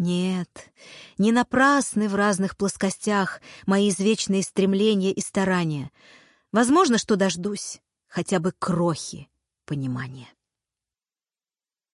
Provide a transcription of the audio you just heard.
Нет, не напрасны в разных плоскостях мои извечные стремления и старания. Возможно, что дождусь хотя бы крохи понимания.